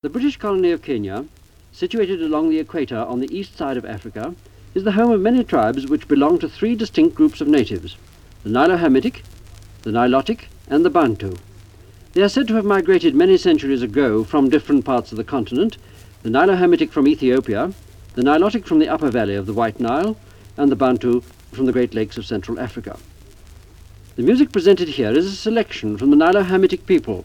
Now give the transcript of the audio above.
The British colony of Kenya, situated along the equator on the east side of Africa, is the home of many tribes which belong to three distinct groups of natives, the Nilo-Hamitic, the Nilotic, and the Bantu. They are said to have migrated many centuries ago from different parts of the continent, the Nilo-Hamitic from Ethiopia, the Nilotic from the upper valley of the White Nile, and the Bantu from the Great Lakes of Central Africa. The music presented here is a selection from the Nilo-Hamitic people,